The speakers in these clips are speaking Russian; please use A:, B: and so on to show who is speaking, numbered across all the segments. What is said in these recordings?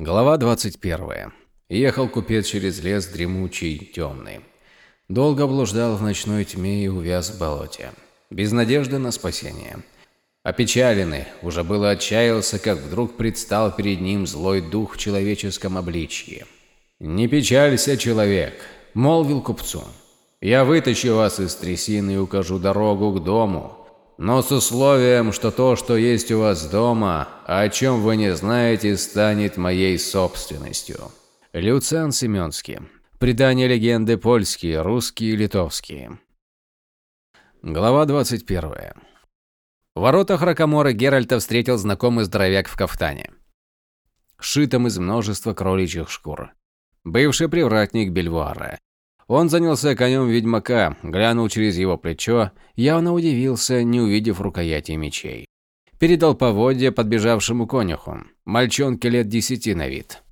A: Глава 21. Ехал купец через лес дремучий, темный. Долго блуждал в ночной тьме и увяз в болоте. Без надежды на спасение. Опечаленный, уже было отчаялся, как вдруг предстал перед ним злой дух в человеческом обличье. «Не печалься, человек», — молвил купцу. «Я вытащу вас из трясины и укажу дорогу к дому, но с условием, что то, что есть у вас дома, о чем вы не знаете, станет моей собственностью. Люциан Семенский. Предания легенды польские, русские литовские. Глава 21. В воротах Ракомора Геральта встретил знакомый здоровяк в кафтане, шитом из множества кроличьих шкур. Бывший привратник Бельвуара. Он занялся конем ведьмака, глянул через его плечо, явно удивился, не увидев рукояти мечей. Передал поводья подбежавшему конюху, мальчонке лет десяти на вид.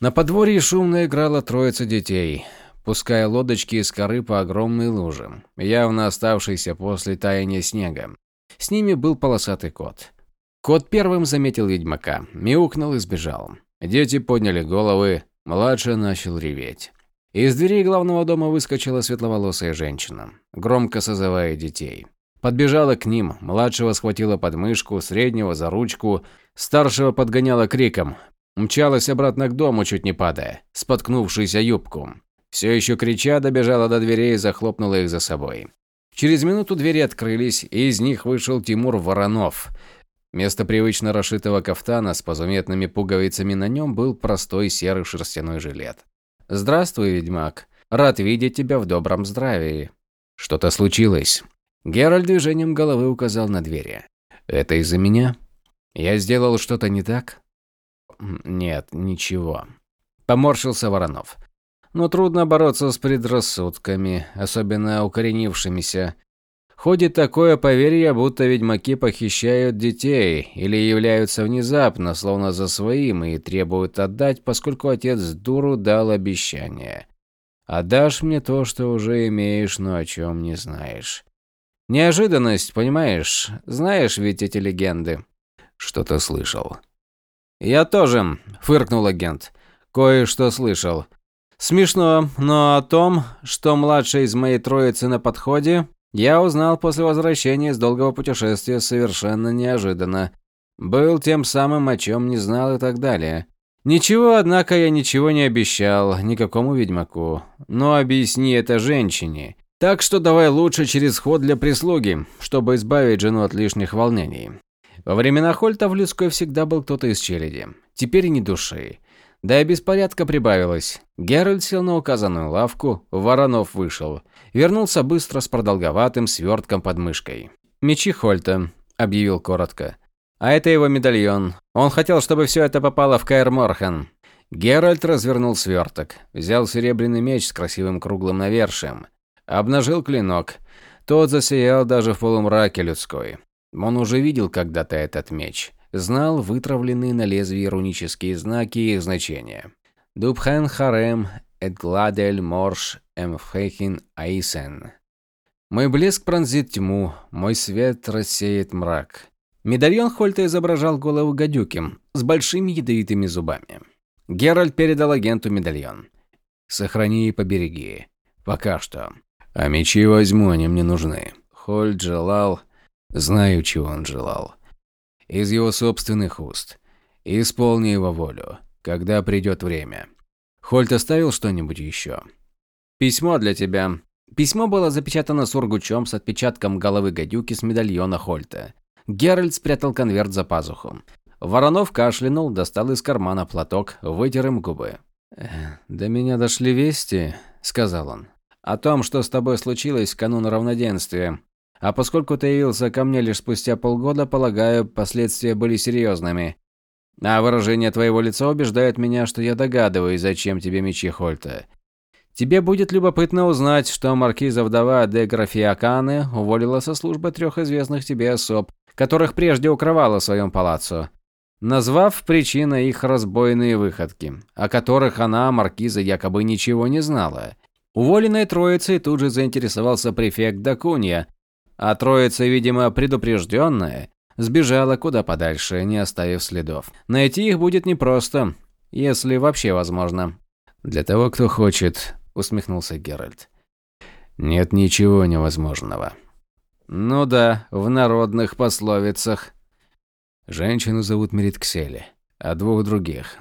A: На подворье шумно играла троица детей, пуская лодочки из коры по огромной луже, явно оставшейся после таяния снега. С ними был полосатый кот. Кот первым заметил ведьмака, мяукнул и сбежал. Дети подняли головы, младший начал реветь. Из дверей главного дома выскочила светловолосая женщина, громко созывая детей. Подбежала к ним, младшего схватила под мышку, среднего за ручку, старшего подгоняла криком. Мчалась обратно к дому, чуть не падая, споткнувшись о юбку. Все еще крича, добежала до дверей и захлопнула их за собой. Через минуту двери открылись, и из них вышел Тимур Воронов. Вместо привычно расшитого кафтана с позаметными пуговицами на нем был простой серый шерстяной жилет. «Здравствуй, ведьмак. Рад видеть тебя в добром здравии». «Что-то случилось?» Геральт движением головы указал на двери. «Это из-за меня? Я сделал что-то не так?» «Нет, ничего». Поморщился Воронов. «Но трудно бороться с предрассудками, особенно укоренившимися. Ходит такое поверье, будто ведьмаки похищают детей или являются внезапно, словно за своим, и требуют отдать, поскольку отец дуру дал обещание. Отдашь мне то, что уже имеешь, но о чем не знаешь. Неожиданность, понимаешь? Знаешь ведь эти легенды. Что-то слышал. Я тоже, фыркнул агент. Кое-что слышал. Смешно, но о том, что младший из моей троицы на подходе, я узнал после возвращения из долгого путешествия совершенно неожиданно. Был тем самым, о чем не знал и так далее. Ничего, однако, я ничего не обещал никакому ведьмаку. Но объясни это женщине. Так что давай лучше через ход для прислуги, чтобы избавить жену от лишних волнений. Во времена Хольта в людской всегда был кто-то из челяди. Теперь ни души. Да и беспорядка прибавилось. Геральт сел на указанную лавку, Воронов вышел. Вернулся быстро с продолговатым свертком под мышкой. «Мечи Хольта», – объявил коротко. «А это его медальон. Он хотел, чтобы все это попало в Каэр Морхан». Геральт развернул сверток, взял серебряный меч с красивым круглым навершием, обнажил клинок. Тот засиял даже в полумраке людской. Он уже видел когда-то этот меч знал вытравленные на лезвии рунические знаки и их значения. Дубхен Харем Эдгладель Морш Эмфхехин Аисен. Мой блеск пронзит тьму, мой свет рассеет мрак. Медальон Хольта изображал голову гадюки с большими ядовитыми зубами. Геральт передал агенту медальон. «Сохрани и побереги. Пока что. А мечи возьму, они мне нужны». Хольт желал... Знаю, чего он желал из его собственных уст. Исполни его волю, когда придет время. Хольт оставил что-нибудь еще? Письмо для тебя. Письмо было запечатано сургучом с отпечатком головы гадюки с медальона Хольта. Геральт спрятал конверт за пазуху. Воронов кашлянул, достал из кармана платок, вытер им губы. «До меня дошли вести», — сказал он, — «о том, что с тобой случилось в канун равноденствия. А поскольку ты явился ко мне лишь спустя полгода, полагаю, последствия были серьезными. А выражение твоего лица убеждает меня, что я догадываюсь, зачем тебе мечи Хольта. Тебе будет любопытно узнать, что маркиза вдова де Графиаканы уволила со службы трех известных тебе особ, которых прежде укрывала в своем палаццо, назвав причиной их разбойные выходки, о которых она, маркиза, якобы ничего не знала. Уволенной троицей тут же заинтересовался префект Дакунья, а троица, видимо, предупрежденная, сбежала куда подальше, не оставив следов. Найти их будет непросто. Если вообще возможно. Для того, кто хочет, усмехнулся Геральт. Нет ничего невозможного. Ну да, в народных пословицах. Женщину зовут Меритксели, а двух других.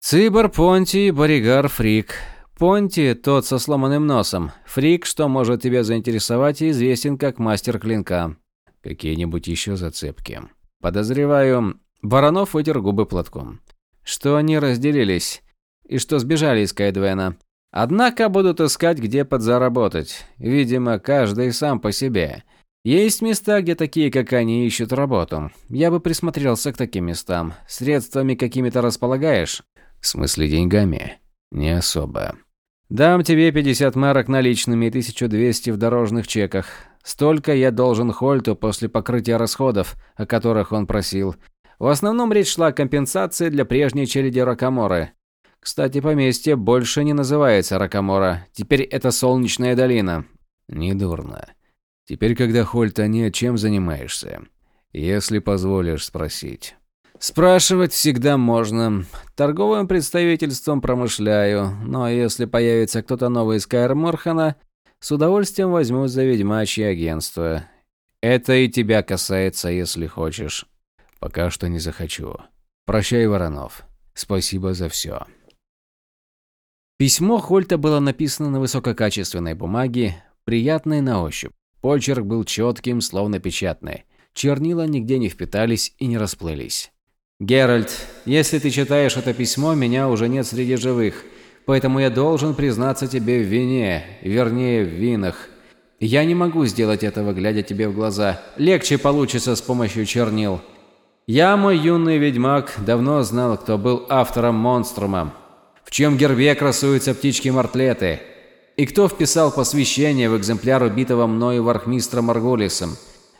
A: Цибор, Понти, Боригар, Фрик. Понти – тот со сломанным носом. Фрик, что может тебя заинтересовать, известен как мастер клинка. Какие-нибудь еще зацепки? Подозреваю, Воронов вытер губы платком. Что они разделились и что сбежали из Кайдвена. Однако будут искать, где подзаработать. Видимо, каждый сам по себе. Есть места, где такие, как они, ищут работу. Я бы присмотрелся к таким местам. Средствами какими-то располагаешь? В смысле деньгами? Не особо. Дам тебе 50 марок наличными и 1200 в дорожных чеках. Столько я должен Хольту после покрытия расходов, о которых он просил. В основном речь шла о компенсации для прежней череди Ракаморы. Кстати, поместье больше не называется Ракамора. Теперь это Солнечная долина. Недурно. Теперь, когда Хольта нет, чем занимаешься? Если позволишь спросить. Спрашивать всегда можно. Торговым представительством промышляю, но если появится кто-то новый из Каэр с удовольствием возьму за ведьмачье агентство. Это и тебя касается, если хочешь. Пока что не захочу. Прощай, Воронов. Спасибо за все. Письмо Хольта было написано на высококачественной бумаге, приятной на ощупь. Почерк был четким, словно печатный. Чернила нигде не впитались и не расплылись. «Геральт, если ты читаешь это письмо, меня уже нет среди живых, поэтому я должен признаться тебе в вине, вернее, в винах. Я не могу сделать этого, глядя тебе в глаза. Легче получится с помощью чернил. Я, мой юный ведьмак, давно знал, кто был автором монструма, в чьем гербе красуются птички-мартлеты, и кто вписал посвящение в экземпляр убитого мною вархмистра Маргулисом.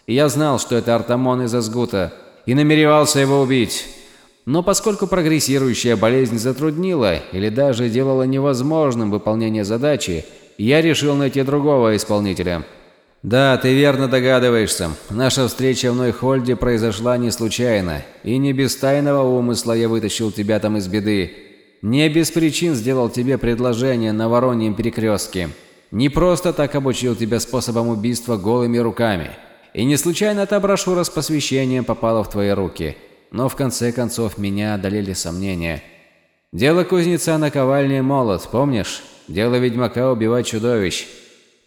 A: Я знал, что это Артамон из Азгута, и намеревался его убить. Но поскольку прогрессирующая болезнь затруднила или даже делала невозможным выполнение задачи, я решил найти другого исполнителя. Да, ты верно догадываешься. Наша встреча в Нойхольде произошла не случайно, и не без тайного умысла я вытащил тебя там из беды. Не без причин сделал тебе предложение на Вороньем перекрестке. Не просто так обучил тебя способам убийства голыми руками. И не случайно та брошюра с посвящением попала в твои руки. Но в конце концов меня одолели сомнения. Дело кузнеца наковальня молот, помнишь? Дело ведьмака убивать чудовищ.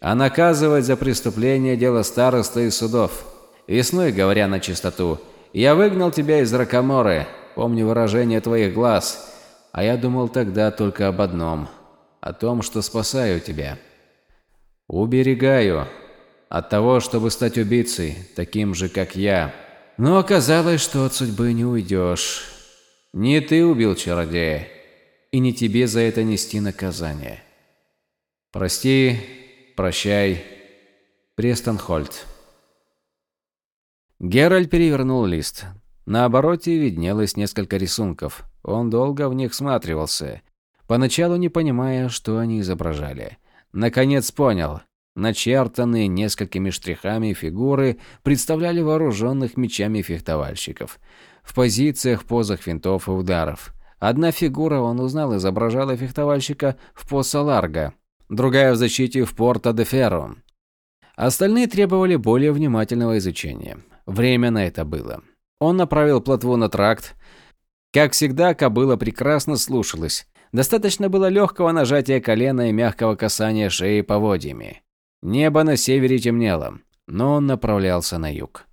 A: А наказывать за преступление дело староста и судов. Весной, говоря на чистоту, я выгнал тебя из Ракоморы, помню выражение твоих глаз. А я думал тогда только об одном. О том, что спасаю тебя. Уберегаю, от того, чтобы стать убийцей, таким же, как я. Но оказалось, что от судьбы не уйдешь. Не ты убил чародея, и не тебе за это нести наказание. Прости, прощай, Престон Хольт. Геральт перевернул лист. На обороте виднелось несколько рисунков. Он долго в них всматривался, поначалу не понимая, что они изображали. Наконец понял. Начертанные несколькими штрихами фигуры представляли вооруженных мечами фехтовальщиков. В позициях, позах винтов и ударов. Одна фигура, он узнал, изображала фехтовальщика в Поса Ларго, другая в защите в Порто де Ферро. Остальные требовали более внимательного изучения. Время на это было. Он направил плотву на тракт. Как всегда, кобыла прекрасно слушалась. Достаточно было легкого нажатия колена и мягкого касания шеи поводьями. Небо на севере темнело, но он направлялся на юг.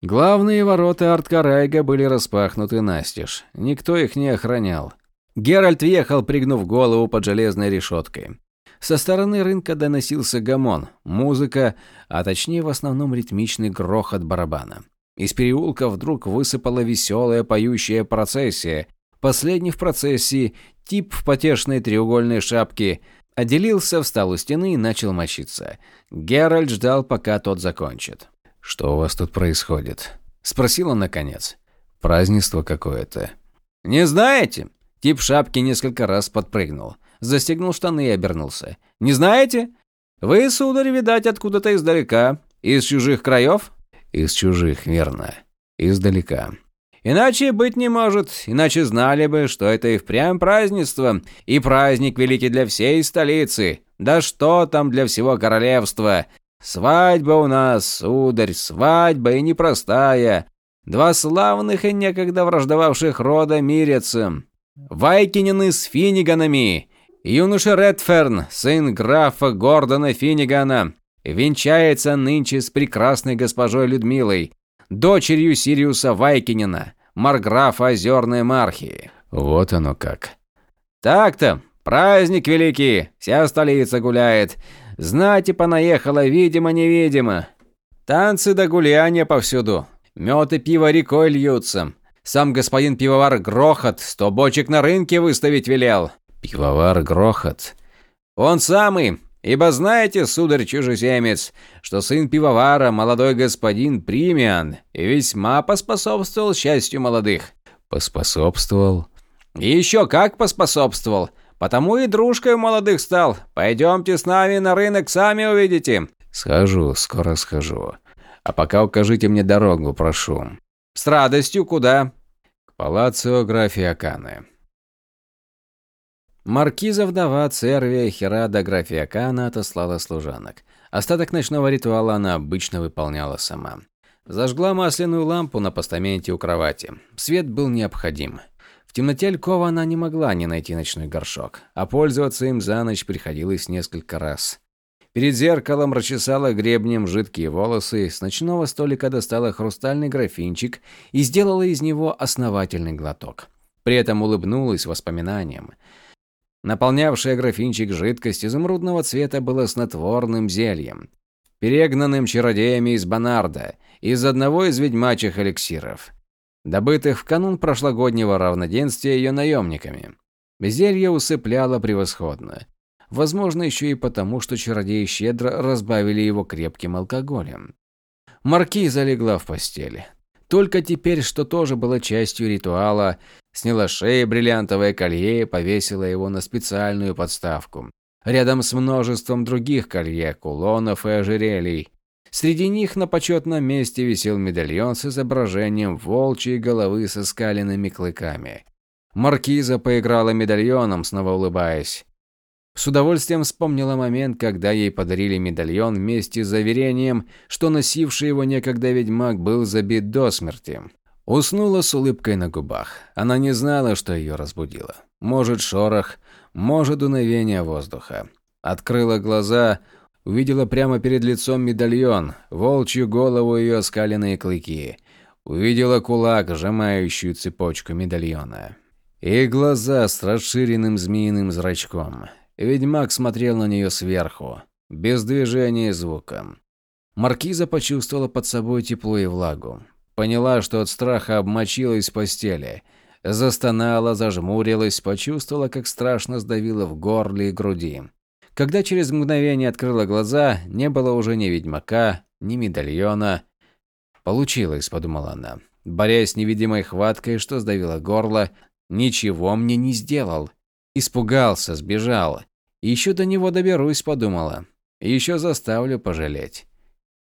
A: Главные ворота Арткарайга были распахнуты настежь. Никто их не охранял. Геральт въехал, пригнув голову под железной решеткой. Со стороны рынка доносился гамон, музыка, а точнее в основном ритмичный грохот барабана. Из переулка вдруг высыпала веселая поющая процессия. Последний в процессии, тип в потешной треугольной шапке – Отделился, встал у стены и начал мочиться. Геральт ждал, пока тот закончит. «Что у вас тут происходит?» – спросил он наконец. «Празднество какое-то». «Не знаете?» Тип шапки несколько раз подпрыгнул, застегнул штаны и обернулся. «Не знаете? Вы, сударь, видать, откуда-то издалека. Из чужих краев?» «Из чужих, верно. Издалека. Иначе быть не может, иначе знали бы, что это и впрямь празднество, и праздник великий для всей столицы. Да что там для всего королевства. Свадьба у нас, сударь, свадьба и непростая. Два славных и некогда враждовавших рода мирятся. Вайкинины с Финиганами. Юноша Редферн, сын графа Гордона Финигана, венчается нынче с прекрасной госпожой Людмилой, дочерью Сириуса Вайкинина, марграфа Озерной Мархии. Вот оно как. Так-то, праздник великий, вся столица гуляет. Знати понаехала, видимо-невидимо. Танцы до гуляния повсюду. Мед и пиво рекой льются. Сам господин пивовар Грохот сто бочек на рынке выставить велел. Пивовар Грохот. Он самый. Ибо знаете, сударь чужеземец, что сын пивовара, молодой господин Примиан, весьма поспособствовал счастью молодых. Поспособствовал? И еще как поспособствовал. Потому и дружкой молодых стал. Пойдемте с нами на рынок, сами увидите. Схожу, скоро схожу. А пока укажите мне дорогу, прошу. С радостью куда? К палаццо графия Каны. Маркиза вдова Цервия Херада графия Кана отослала служанок. Остаток ночного ритуала она обычно выполняла сама. Зажгла масляную лампу на постаменте у кровати. Свет был необходим. В темноте Алькова она не могла не найти ночной горшок, а пользоваться им за ночь приходилось несколько раз. Перед зеркалом расчесала гребнем жидкие волосы, с ночного столика достала хрустальный графинчик и сделала из него основательный глоток. При этом улыбнулась воспоминаниям. Наполнявшая графинчик жидкость изумрудного цвета была снотворным зельем, перегнанным чародеями из Бонарда, из одного из ведьмачьих эликсиров добытых в канун прошлогоднего равноденствия ее наемниками. Зелье усыпляло превосходно. Возможно, еще и потому, что чародеи щедро разбавили его крепким алкоголем. Маркиза легла в постели. Только теперь, что тоже было частью ритуала, сняла шеи бриллиантовое колье и повесила его на специальную подставку. Рядом с множеством других колье, кулонов и ожерелий. Среди них на почетном месте висел медальон с изображением волчьей головы со скаленными клыками. Маркиза поиграла медальоном, снова улыбаясь. С удовольствием вспомнила момент, когда ей подарили медальон вместе с заверением, что носивший его некогда ведьмак был забит до смерти. Уснула с улыбкой на губах. Она не знала, что ее разбудило. Может, шорох, может, дуновение воздуха. Открыла глаза, Увидела прямо перед лицом медальон, волчью голову и ее скаленные клыки. Увидела кулак, сжимающую цепочку медальона. И глаза с расширенным змеиным зрачком. Ведьмак смотрел на нее сверху, без движения и звука. Маркиза почувствовала под собой тепло и влагу. Поняла, что от страха обмочилась в постели. Застонала, зажмурилась, почувствовала, как страшно сдавило в горле и груди. Когда через мгновение открыла глаза, не было уже ни ведьмака, ни медальона. «Получилось», – подумала она, борясь с невидимой хваткой, что сдавило горло. «Ничего мне не сделал». Испугался, сбежал. «Еще до него доберусь», – подумала. «Еще заставлю пожалеть».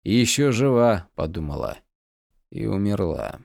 A: «Еще жива», – подумала. И умерла.